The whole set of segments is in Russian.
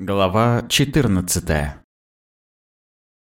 Глава 14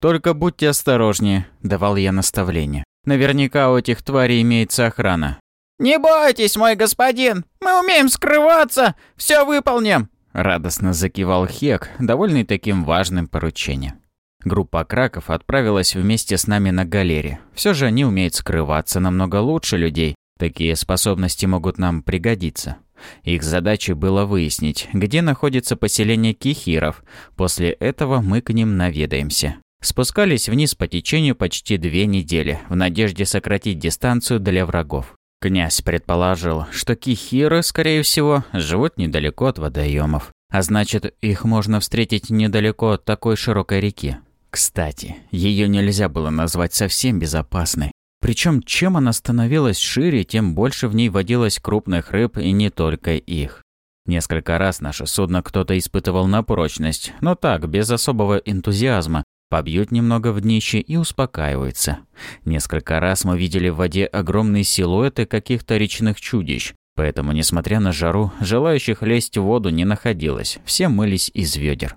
«Только будьте осторожнее», – давал я наставление. «Наверняка у этих тварей имеется охрана». «Не бойтесь, мой господин! Мы умеем скрываться! Все выполним!» Радостно закивал Хек, довольный таким важным поручением. Группа краков отправилась вместе с нами на галере. Все же они умеют скрываться намного лучше людей. Такие способности могут нам пригодиться. Их задачей было выяснить, где находится поселение кихиров. После этого мы к ним наведаемся. Спускались вниз по течению почти две недели, в надежде сократить дистанцию для врагов. Князь предположил, что кихиры, скорее всего, живут недалеко от водоемов. А значит, их можно встретить недалеко от такой широкой реки. Кстати, ее нельзя было назвать совсем безопасной. Причем чем она становилась шире, тем больше в ней водилось крупных рыб и не только их. Несколько раз наше судно кто-то испытывал на прочность, но так, без особого энтузиазма. Побьют немного в днище и успокаиваются. Несколько раз мы видели в воде огромные силуэты каких-то речных чудищ. Поэтому, несмотря на жару, желающих лезть в воду не находилось, все мылись из ведер.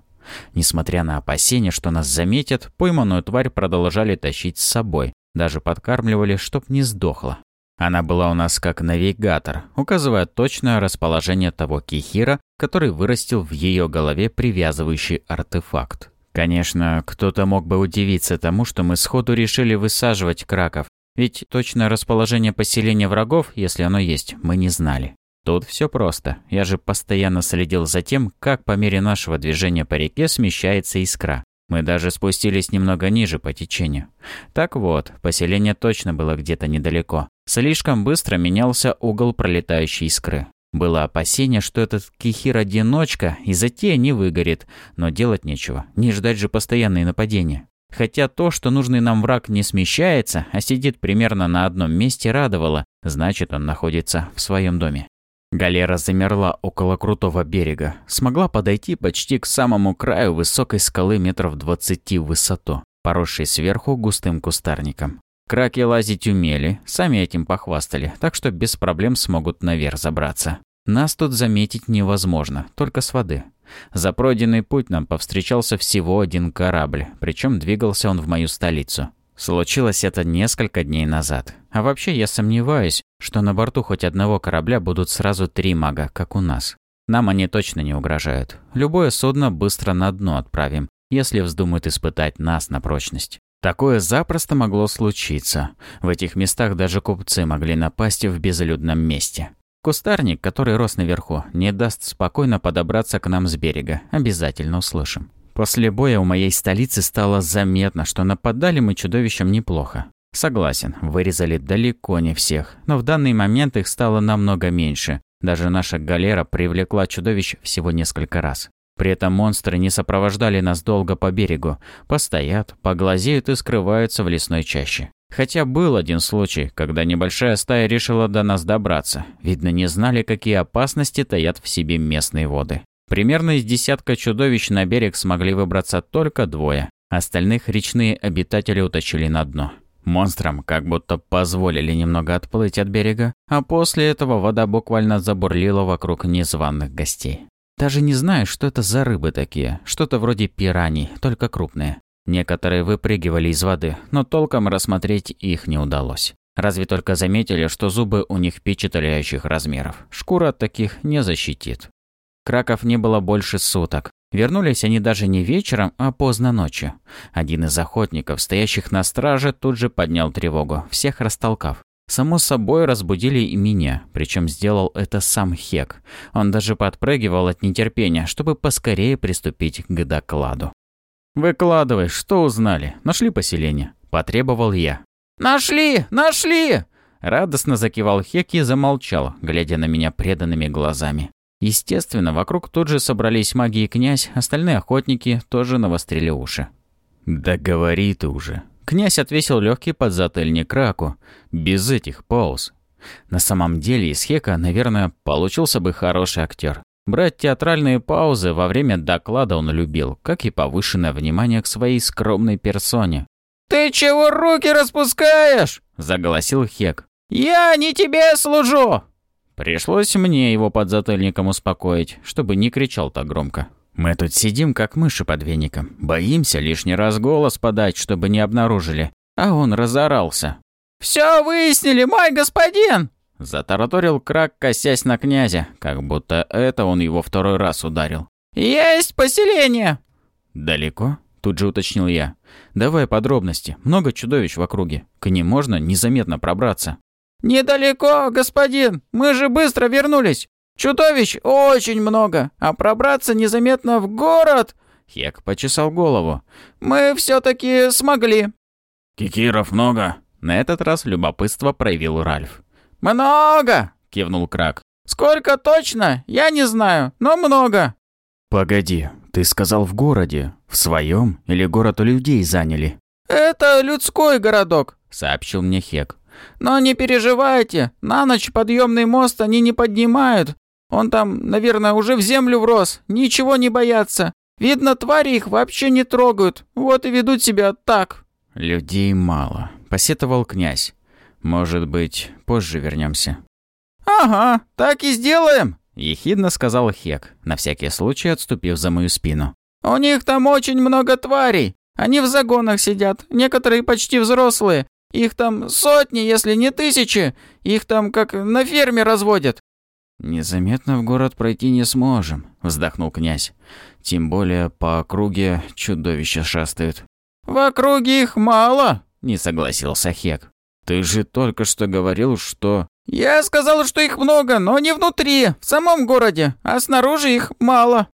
Несмотря на опасения, что нас заметят, пойманную тварь продолжали тащить с собой, даже подкармливали, чтоб не сдохла. Она была у нас как навигатор, указывая точное расположение того кихира, который вырастил в ее голове привязывающий артефакт. Конечно, кто-то мог бы удивиться тому, что мы сходу решили высаживать краков, ведь точное расположение поселения врагов, если оно есть, мы не знали. Тут все просто. Я же постоянно следил за тем, как по мере нашего движения по реке смещается искра. Мы даже спустились немного ниже по течению. Так вот, поселение точно было где-то недалеко. Слишком быстро менялся угол пролетающей искры. Было опасение, что этот кихир-одиночка и затея не выгорит, но делать нечего, не ждать же постоянные нападения. Хотя то, что нужный нам враг не смещается, а сидит примерно на одном месте, радовало, значит он находится в своем доме. Галера замерла около крутого берега, смогла подойти почти к самому краю высокой скалы метров двадцати в высоту, поросшей сверху густым кустарником. Краки лазить умели, сами этим похвастали, так что без проблем смогут наверх забраться. Нас тут заметить невозможно, только с воды. За пройденный путь нам повстречался всего один корабль, причем двигался он в мою столицу. Случилось это несколько дней назад. А вообще я сомневаюсь, что на борту хоть одного корабля будут сразу три мага, как у нас. Нам они точно не угрожают. Любое судно быстро на дно отправим, если вздумают испытать нас на прочность. Такое запросто могло случиться. В этих местах даже купцы могли напасть в безлюдном месте. Кустарник, который рос наверху, не даст спокойно подобраться к нам с берега. Обязательно услышим. После боя у моей столицы стало заметно, что нападали мы чудовищам неплохо. Согласен, вырезали далеко не всех, но в данный момент их стало намного меньше. Даже наша галера привлекла чудовищ всего несколько раз. При этом монстры не сопровождали нас долго по берегу, постоят, поглазеют и скрываются в лесной чаще. Хотя был один случай, когда небольшая стая решила до нас добраться. Видно, не знали, какие опасности таят в себе местные воды. Примерно из десятка чудовищ на берег смогли выбраться только двое. Остальных речные обитатели утащили на дно. Монстрам как будто позволили немного отплыть от берега, а после этого вода буквально забурлила вокруг незваных гостей. Даже не знаю, что это за рыбы такие, что-то вроде пираний, только крупные. Некоторые выпрыгивали из воды, но толком рассмотреть их не удалось. Разве только заметили, что зубы у них впечатляющих размеров. Шкура от таких не защитит. Краков не было больше суток. Вернулись они даже не вечером, а поздно ночью. Один из охотников, стоящих на страже, тут же поднял тревогу, всех растолкав. Само собой разбудили и меня, причем сделал это сам Хек. Он даже подпрыгивал от нетерпения, чтобы поскорее приступить к докладу. «Выкладывай, что узнали? Нашли поселение?» – потребовал я. «Нашли! Нашли!» – радостно закивал Хек и замолчал, глядя на меня преданными глазами. Естественно, вокруг тут же собрались маги и князь, остальные охотники тоже навострили уши. «Да говори ты уже!» Князь отвесил легкий подзатыльник Раку, без этих пауз. На самом деле из Хека, наверное, получился бы хороший актер. Брать театральные паузы во время доклада он любил, как и повышенное внимание к своей скромной персоне. «Ты чего руки распускаешь?» – заголосил Хек. «Я не тебе служу!» Пришлось мне его под затыльником успокоить, чтобы не кричал так громко. Мы тут сидим, как мыши под веником. Боимся лишний раз голос подать, чтобы не обнаружили. А он разорался. «Все выяснили, мой господин!» Затараторил Крак, косясь на князя, как будто это он его второй раз ударил. «Есть поселение!» «Далеко?» – тут же уточнил я. «Давай подробности. Много чудовищ в округе. К ним можно незаметно пробраться». «Недалеко, господин! Мы же быстро вернулись! Чудовищ очень много, а пробраться незаметно в город...» Хек почесал голову. «Мы все-таки смогли!» «Кикиров много!» На этот раз любопытство проявил Ральф. «Много!» – кивнул Крак. «Сколько точно, я не знаю, но много!» «Погоди, ты сказал в городе, в своем или город у людей заняли?» «Это людской городок», — сообщил мне Хек. Но не переживайте, на ночь подъемный мост они не поднимают. Он там, наверное, уже в землю врос, ничего не боятся. Видно, твари их вообще не трогают, вот и ведут себя так». «Людей мало», — посетовал князь. «Может быть, позже вернемся. «Ага, так и сделаем», — ехидно сказал Хек, на всякий случай отступив за мою спину. «У них там очень много тварей. Они в загонах сидят, некоторые почти взрослые, их там сотни, если не тысячи. Их там как на ферме разводят». «Незаметно в город пройти не сможем», — вздохнул князь. «Тем более по округе чудовища шастают». «В округе их мало», — не согласился Хек. «Ты же только что говорил, что...» «Я сказал, что их много, но не внутри, в самом городе, а снаружи их мало».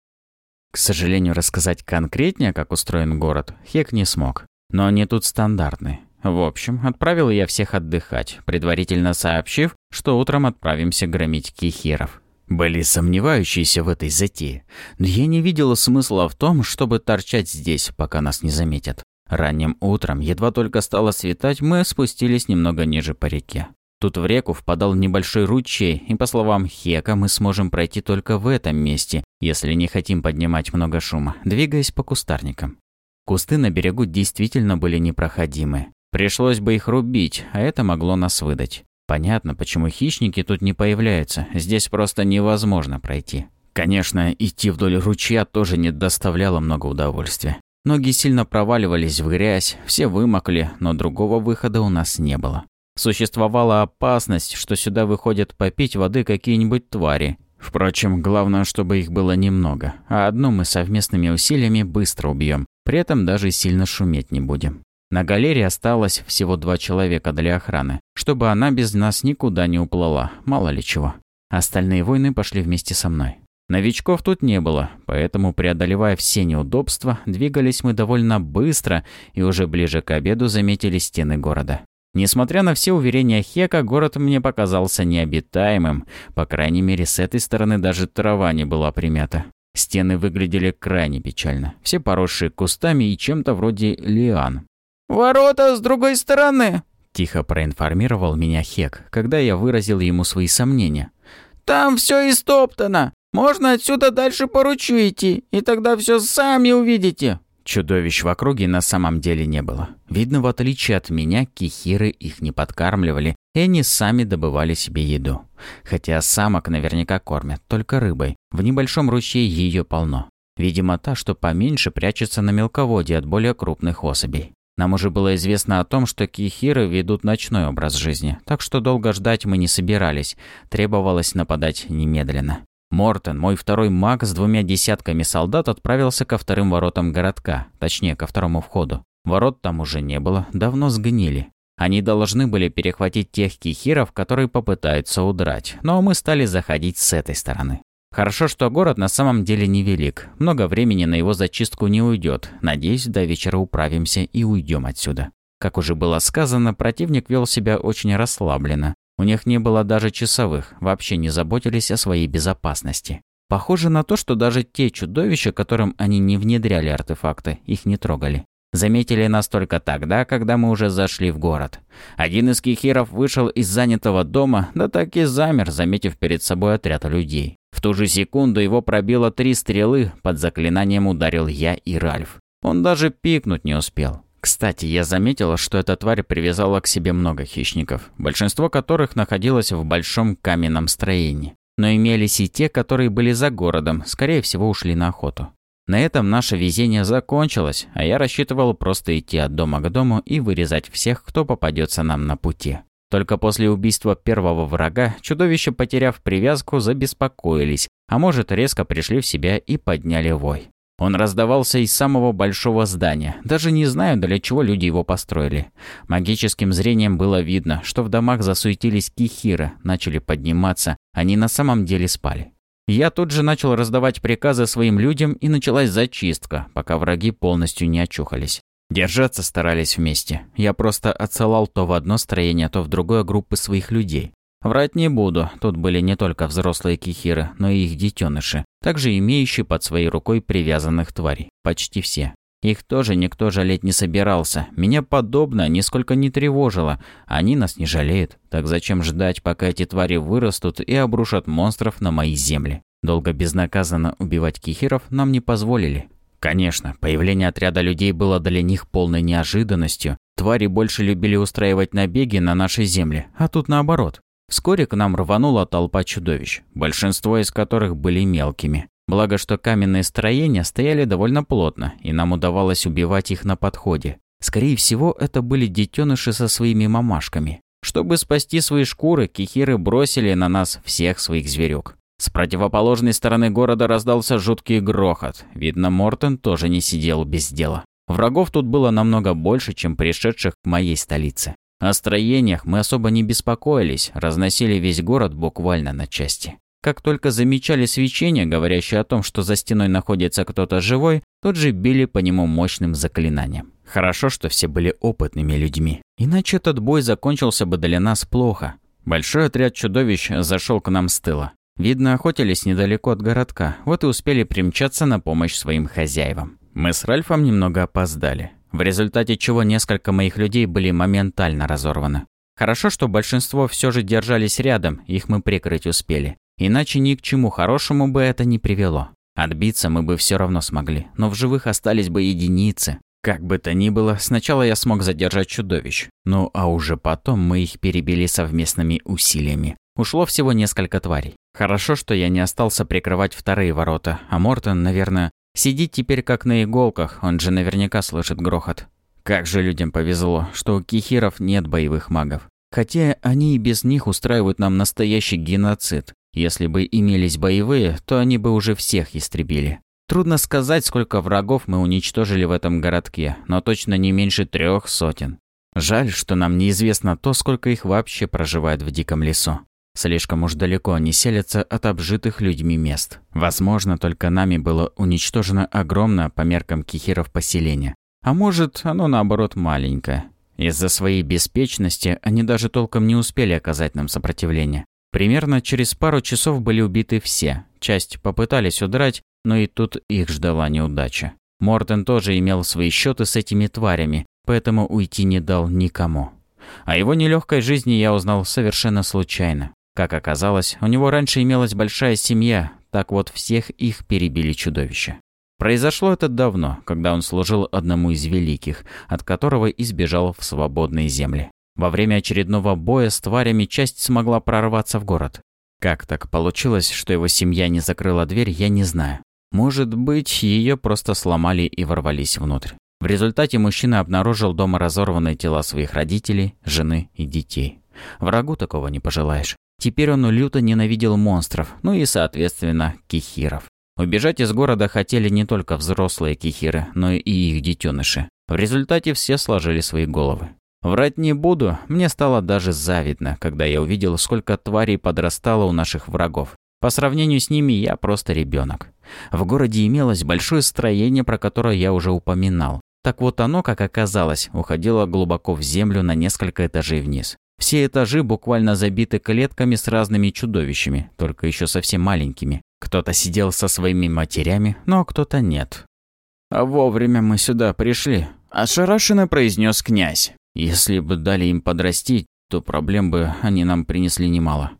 К сожалению, рассказать конкретнее, как устроен город, Хек не смог. Но они тут стандартные. В общем, отправил я всех отдыхать, предварительно сообщив, что утром отправимся громить кихиров. Были сомневающиеся в этой затее, но я не видела смысла в том, чтобы торчать здесь, пока нас не заметят. Ранним утром, едва только стало светать, мы спустились немного ниже по реке. Тут в реку впадал небольшой ручей, и по словам Хека, мы сможем пройти только в этом месте, если не хотим поднимать много шума, двигаясь по кустарникам. Кусты на берегу действительно были непроходимы. Пришлось бы их рубить, а это могло нас выдать. Понятно, почему хищники тут не появляются, здесь просто невозможно пройти. Конечно, идти вдоль ручья тоже не доставляло много удовольствия. Ноги сильно проваливались в грязь, все вымокли, но другого выхода у нас не было. Существовала опасность, что сюда выходят попить воды какие-нибудь твари. Впрочем, главное, чтобы их было немного, а одну мы совместными усилиями быстро убьем, при этом даже сильно шуметь не будем. На галерее осталось всего два человека для охраны, чтобы она без нас никуда не уплыла, мало ли чего. Остальные войны пошли вместе со мной. Новичков тут не было, поэтому, преодолевая все неудобства, двигались мы довольно быстро и уже ближе к обеду заметили стены города. Несмотря на все уверения Хека, город мне показался необитаемым. По крайней мере, с этой стороны даже трава не была примята. Стены выглядели крайне печально, все поросшие кустами и чем-то вроде лиан. «Ворота с другой стороны», – тихо проинформировал меня Хек, когда я выразил ему свои сомнения. «Там все истоптано. Можно отсюда дальше поручу идти, и тогда все сами увидите». Чудовищ в округе на самом деле не было. Видно, в отличие от меня, кихиры их не подкармливали, и они сами добывали себе еду. Хотя самок наверняка кормят, только рыбой. В небольшом ручье ее полно. Видимо, та, что поменьше, прячется на мелководье от более крупных особей. Нам уже было известно о том, что кихиры ведут ночной образ жизни, так что долго ждать мы не собирались, требовалось нападать немедленно. Мортен, мой второй маг с двумя десятками солдат, отправился ко вторым воротам городка, точнее, ко второму входу. Ворот там уже не было, давно сгнили. Они должны были перехватить тех кихиров, которые попытаются удрать, но мы стали заходить с этой стороны. Хорошо, что город на самом деле невелик. Много времени на его зачистку не уйдет. Надеюсь, до вечера управимся и уйдем отсюда. Как уже было сказано, противник вел себя очень расслабленно. У них не было даже часовых, вообще не заботились о своей безопасности. Похоже на то, что даже те чудовища, которым они не внедряли артефакты, их не трогали. Заметили нас только тогда, когда мы уже зашли в город. Один из кихиров вышел из занятого дома, да так и замер, заметив перед собой отряд людей. В ту же секунду его пробило три стрелы, под заклинанием ударил я и Ральф. Он даже пикнуть не успел. Кстати, я заметила, что эта тварь привязала к себе много хищников, большинство которых находилось в большом каменном строении. Но имелись и те, которые были за городом, скорее всего, ушли на охоту. На этом наше везение закончилось, а я рассчитывал просто идти от дома к дому и вырезать всех, кто попадется нам на пути. Только после убийства первого врага чудовища, потеряв привязку, забеспокоились, а может резко пришли в себя и подняли вой. Он раздавался из самого большого здания. Даже не знаю, для чего люди его построили. Магическим зрением было видно, что в домах засуетились кихиры, начали подниматься. Они на самом деле спали. Я тут же начал раздавать приказы своим людям, и началась зачистка, пока враги полностью не очухались. Держаться старались вместе. Я просто отсылал то в одно строение, то в другое группы своих людей. Врать не буду, тут были не только взрослые кихиры, но и их детеныши, также имеющие под своей рукой привязанных тварей. Почти все. Их тоже никто жалеть не собирался. Меня подобно нисколько не тревожило. Они нас не жалеют. Так зачем ждать, пока эти твари вырастут и обрушат монстров на мои земли? Долго безнаказанно убивать кихиров нам не позволили. Конечно, появление отряда людей было для них полной неожиданностью. Твари больше любили устраивать набеги на наши земли, а тут наоборот. Вскоре к нам рванула толпа чудовищ, большинство из которых были мелкими. Благо, что каменные строения стояли довольно плотно, и нам удавалось убивать их на подходе. Скорее всего, это были детеныши со своими мамашками. Чтобы спасти свои шкуры, кихиры бросили на нас всех своих зверек. С противоположной стороны города раздался жуткий грохот. Видно, Мортен тоже не сидел без дела. Врагов тут было намного больше, чем пришедших к моей столице. О строениях мы особо не беспокоились, разносили весь город буквально на части. Как только замечали свечение, говорящее о том, что за стеной находится кто-то живой, тут же били по нему мощным заклинанием. Хорошо, что все были опытными людьми. Иначе этот бой закончился бы для нас плохо. Большой отряд чудовищ зашел к нам с тыла. Видно, охотились недалеко от городка, вот и успели примчаться на помощь своим хозяевам. Мы с Ральфом немного опоздали, в результате чего несколько моих людей были моментально разорваны. Хорошо, что большинство все же держались рядом, их мы прикрыть успели. Иначе ни к чему хорошему бы это не привело. Отбиться мы бы все равно смогли, но в живых остались бы единицы. Как бы то ни было, сначала я смог задержать чудовищ. Ну а уже потом мы их перебили совместными усилиями. Ушло всего несколько тварей. Хорошо, что я не остался прикрывать вторые ворота, а Мортон, наверное, сидит теперь как на иголках, он же наверняка слышит грохот. Как же людям повезло, что у кихиров нет боевых магов. Хотя они и без них устраивают нам настоящий геноцид. Если бы имелись боевые, то они бы уже всех истребили. Трудно сказать, сколько врагов мы уничтожили в этом городке, но точно не меньше трех сотен. Жаль, что нам неизвестно то, сколько их вообще проживает в диком лесу. Слишком уж далеко они селятся от обжитых людьми мест. Возможно, только нами было уничтожено огромное по меркам кихиров поселение. А может, оно наоборот маленькое. Из-за своей беспечности они даже толком не успели оказать нам сопротивление. Примерно через пару часов были убиты все. Часть попытались удрать, но и тут их ждала неудача. Мортен тоже имел свои счеты с этими тварями, поэтому уйти не дал никому. О его нелегкой жизни я узнал совершенно случайно. Как оказалось, у него раньше имелась большая семья, так вот всех их перебили чудовища. Произошло это давно, когда он служил одному из великих, от которого избежал в свободные земли. Во время очередного боя с тварями часть смогла прорваться в город. Как так получилось, что его семья не закрыла дверь, я не знаю. Может быть, ее просто сломали и ворвались внутрь. В результате мужчина обнаружил дома разорванные тела своих родителей, жены и детей. Врагу такого не пожелаешь. Теперь он люто ненавидел монстров, ну и, соответственно, кихиров. Убежать из города хотели не только взрослые кихиры, но и их детеныши. В результате все сложили свои головы. Врать не буду, мне стало даже завидно, когда я увидел, сколько тварей подрастало у наших врагов. По сравнению с ними я просто ребенок. В городе имелось большое строение, про которое я уже упоминал. Так вот оно, как оказалось, уходило глубоко в землю на несколько этажей вниз. Все этажи буквально забиты клетками с разными чудовищами, только еще совсем маленькими. Кто-то сидел со своими матерями, но кто-то нет. «А вовремя мы сюда пришли», – ошарашенно произнес князь. Если бы дали им подрастить, то проблем бы они нам принесли немало.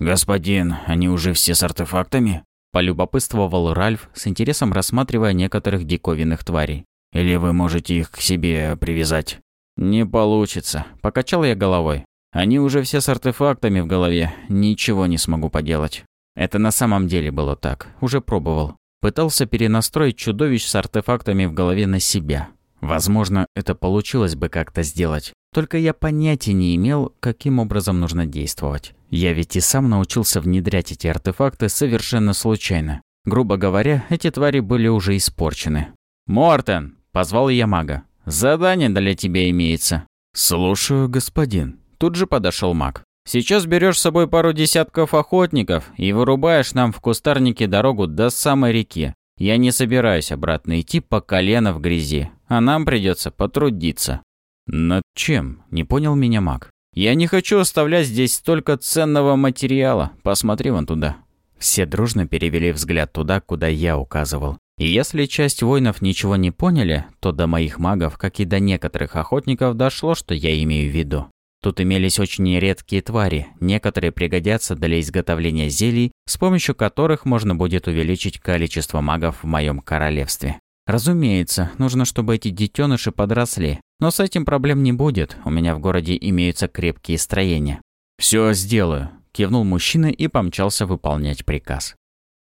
«Господин, они уже все с артефактами?» – полюбопытствовал Ральф, с интересом рассматривая некоторых диковинных тварей. «Или вы можете их к себе привязать?» «Не получится», – покачал я головой. «Они уже все с артефактами в голове, ничего не смогу поделать». Это на самом деле было так, уже пробовал. Пытался перенастроить чудовищ с артефактами в голове на себя, Возможно, это получилось бы как-то сделать, только я понятия не имел, каким образом нужно действовать. Я ведь и сам научился внедрять эти артефакты совершенно случайно. Грубо говоря, эти твари были уже испорчены. «Мортен!» – позвал я мага. «Задание для тебя имеется». «Слушаю, господин». Тут же подошел маг. «Сейчас берешь с собой пару десятков охотников и вырубаешь нам в кустарнике дорогу до самой реки. Я не собираюсь обратно идти по колено в грязи а нам придется потрудиться». «Над чем?» – не понял меня маг. «Я не хочу оставлять здесь столько ценного материала. Посмотри вон туда». Все дружно перевели взгляд туда, куда я указывал. И если часть воинов ничего не поняли, то до моих магов, как и до некоторых охотников, дошло, что я имею в виду. Тут имелись очень редкие твари, некоторые пригодятся для изготовления зелий, с помощью которых можно будет увеличить количество магов в моем королевстве. Разумеется, нужно, чтобы эти детеныши подросли. Но с этим проблем не будет, у меня в городе имеются крепкие строения. «Все сделаю», – кивнул мужчина и помчался выполнять приказ.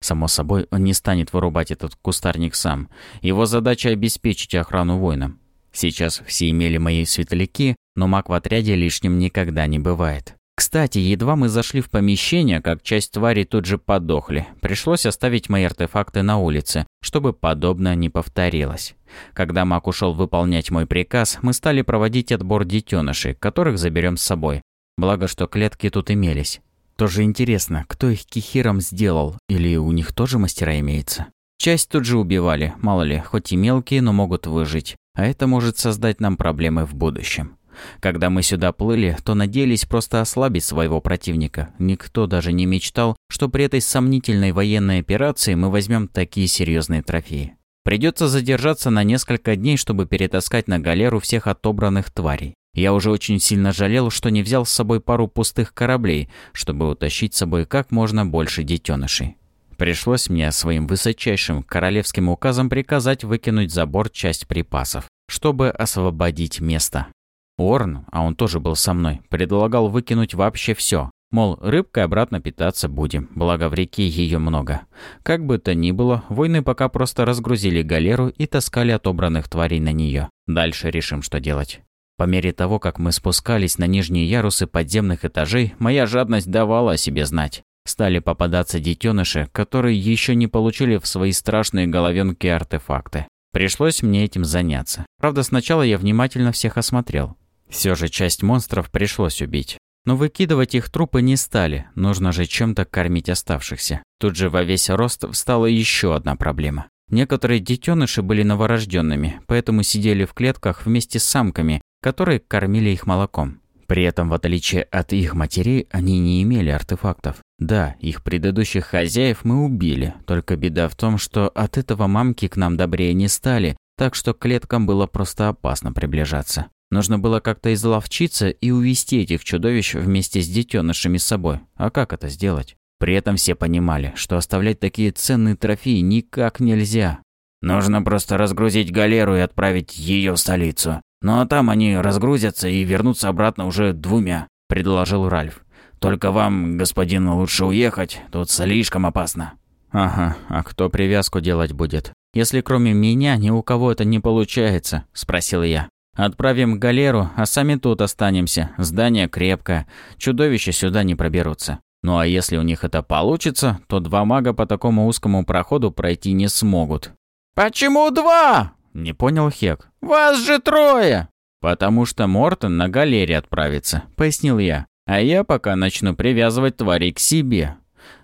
Само собой, он не станет вырубать этот кустарник сам. Его задача – обеспечить охрану воинам. Сейчас все имели мои светляки, но маг в отряде лишним никогда не бывает. Кстати, едва мы зашли в помещение, как часть тварей тут же подохли. Пришлось оставить мои артефакты на улице, чтобы подобное не повторилось. Когда маг ушел выполнять мой приказ, мы стали проводить отбор детенышей, которых заберем с собой. Благо, что клетки тут имелись. Тоже интересно, кто их кихиром сделал, или у них тоже мастера имеется? Часть тут же убивали, мало ли, хоть и мелкие, но могут выжить. А это может создать нам проблемы в будущем. Когда мы сюда плыли, то надеялись просто ослабить своего противника. Никто даже не мечтал, что при этой сомнительной военной операции мы возьмем такие серьезные трофеи. Придется задержаться на несколько дней, чтобы перетаскать на галеру всех отобранных тварей. Я уже очень сильно жалел, что не взял с собой пару пустых кораблей, чтобы утащить с собой как можно больше детенышей. Пришлось мне своим высочайшим королевским указом приказать выкинуть за борт часть припасов, чтобы освободить место. Уоррен, а он тоже был со мной, предлагал выкинуть вообще все. Мол, рыбкой обратно питаться будем, благо в реке ее много. Как бы то ни было, войны пока просто разгрузили галеру и таскали отобранных тварей на нее. Дальше решим, что делать. По мере того, как мы спускались на нижние ярусы подземных этажей, моя жадность давала о себе знать. Стали попадаться детеныши, которые еще не получили в свои страшные головенки артефакты. Пришлось мне этим заняться. Правда, сначала я внимательно всех осмотрел. Все же часть монстров пришлось убить. Но выкидывать их трупы не стали, нужно же чем-то кормить оставшихся. Тут же во весь рост встала еще одна проблема. Некоторые детеныши были новорожденными, поэтому сидели в клетках вместе с самками, которые кормили их молоком. При этом, в отличие от их матерей, они не имели артефактов. Да, их предыдущих хозяев мы убили, только беда в том, что от этого мамки к нам добрее не стали, так что к клеткам было просто опасно приближаться. Нужно было как-то изловчиться и увести этих чудовищ вместе с детенышами с собой. А как это сделать? При этом все понимали, что оставлять такие ценные трофеи никак нельзя. «Нужно просто разгрузить галеру и отправить ее в столицу. Ну а там они разгрузятся и вернутся обратно уже двумя», – предложил Ральф. «Только вам, господин, лучше уехать, тут слишком опасно». «Ага, а кто привязку делать будет? Если кроме меня ни у кого это не получается?» – спросил я. Отправим галеру, а сами тут останемся. Здание крепкое, чудовища сюда не проберутся. Ну а если у них это получится, то два мага по такому узкому проходу пройти не смогут. «Почему два?» – не понял Хек. «Вас же трое!» «Потому что Мортон на галере отправится», – пояснил я. «А я пока начну привязывать тварей к себе».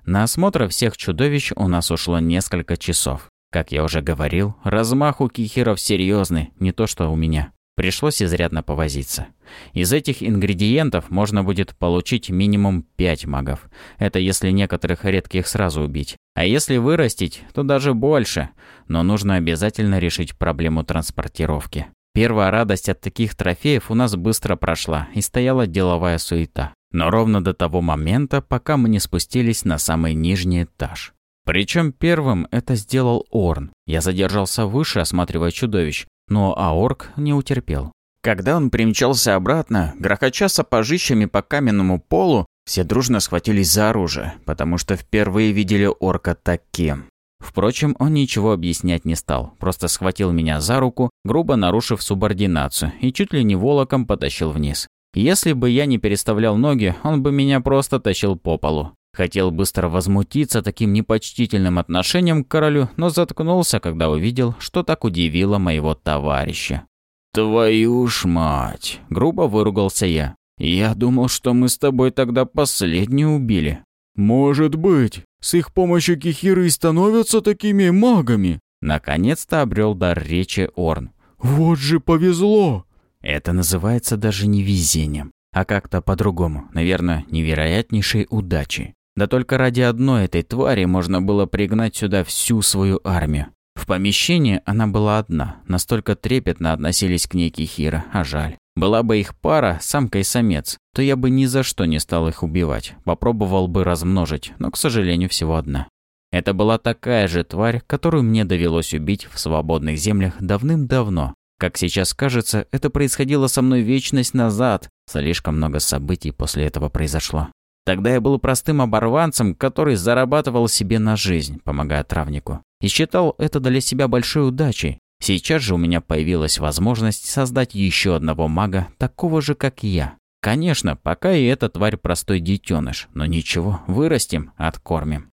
На осмотр всех чудовищ у нас ушло несколько часов. Как я уже говорил, размах у кихиров серьезный, не то что у меня. Пришлось изрядно повозиться. Из этих ингредиентов можно будет получить минимум 5 магов. Это если некоторых редких сразу убить. А если вырастить, то даже больше. Но нужно обязательно решить проблему транспортировки. Первая радость от таких трофеев у нас быстро прошла, и стояла деловая суета. Но ровно до того момента, пока мы не спустились на самый нижний этаж. Причем первым это сделал Орн. Я задержался выше, осматривая чудовищ, но Аорк не утерпел. Когда он примчался обратно, грохоча сапожищами по каменному полу, все дружно схватились за оружие, потому что впервые видели орка таким. Впрочем, он ничего объяснять не стал, просто схватил меня за руку, грубо нарушив субординацию, и чуть ли не волоком потащил вниз. Если бы я не переставлял ноги, он бы меня просто тащил по полу. Хотел быстро возмутиться таким непочтительным отношением к королю, но заткнулся, когда увидел, что так удивило моего товарища. «Твою ж мать!» – грубо выругался я. «Я думал, что мы с тобой тогда последнюю убили». «Может быть. С их помощью кихиры и становятся такими магами!» Наконец-то обрел дар речи Орн. «Вот же повезло!» Это называется даже не везением, а как-то по-другому, наверное, невероятнейшей удачей. Да только ради одной этой твари можно было пригнать сюда всю свою армию. В помещении она была одна, настолько трепетно относились к ней Кихира, а жаль. Была бы их пара, самка и самец, то я бы ни за что не стал их убивать, попробовал бы размножить, но, к сожалению, всего одна. Это была такая же тварь, которую мне довелось убить в свободных землях давным-давно. Как сейчас кажется, это происходило со мной вечность назад, слишком много событий после этого произошло. Тогда я был простым оборванцем, который зарабатывал себе на жизнь, помогая травнику. И считал это для себя большой удачей. Сейчас же у меня появилась возможность создать еще одного мага, такого же, как я. Конечно, пока и эта тварь простой детеныш, но ничего, вырастим, откормим.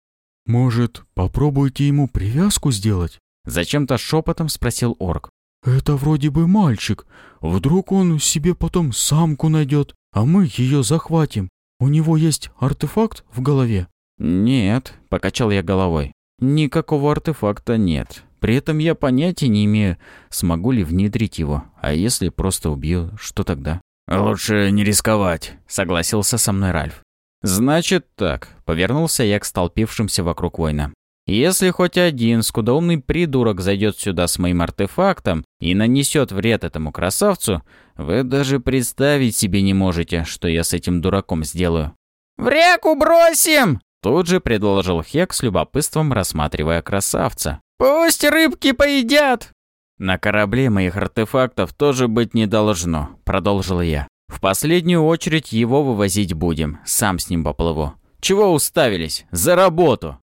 «Может, попробуйте ему привязку сделать?» Зачем-то шепотом спросил орк. «Это вроде бы мальчик. Вдруг он себе потом самку найдет, а мы ее захватим. «У него есть артефакт в голове?» «Нет», — покачал я головой. «Никакого артефакта нет. При этом я понятия не имею, смогу ли внедрить его. А если просто убью, что тогда?» «Лучше не рисковать», — согласился со мной Ральф. «Значит так», — повернулся я к столпившимся вокруг воина. «Если хоть один скудоумный придурок зайдет сюда с моим артефактом и нанесет вред этому красавцу, вы даже представить себе не можете, что я с этим дураком сделаю». «В реку бросим!» Тут же предложил Хек с любопытством, рассматривая красавца. «Пусть рыбки поедят!» «На корабле моих артефактов тоже быть не должно», — продолжил я. «В последнюю очередь его вывозить будем, сам с ним поплыву». «Чего уставились? За работу!»